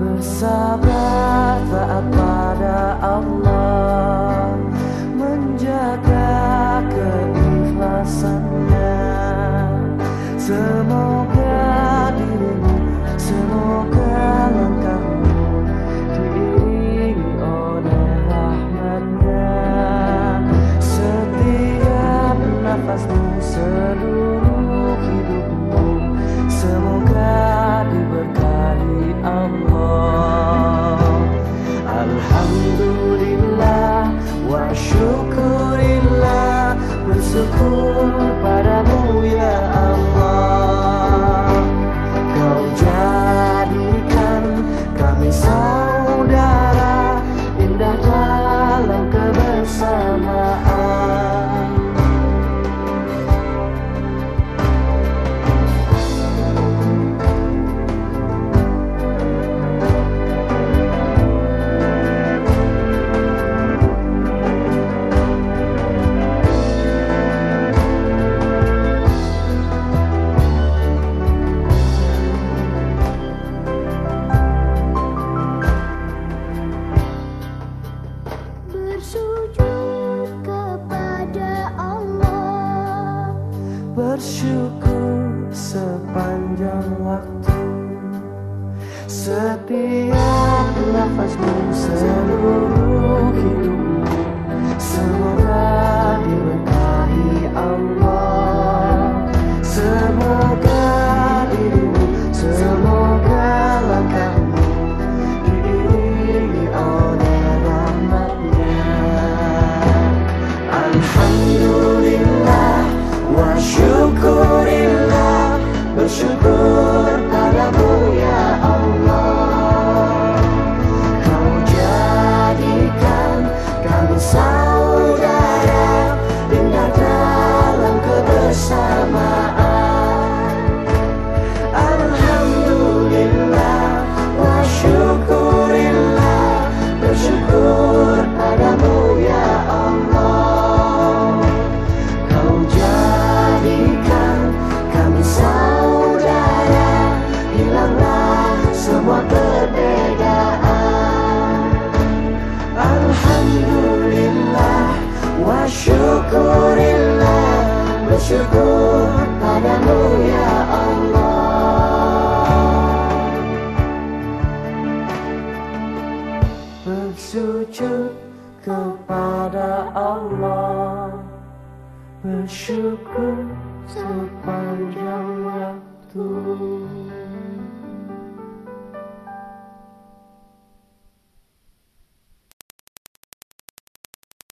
bersabar taat pada Allah. bersyukur sepanjang waktu. Setiap nafasmu seluruh hidup. hilanglah semua perbedaan Alhamdulillah wa syukurillah Bersyukur padamu ya Allah. Bersujud kepada Allah Bersyukur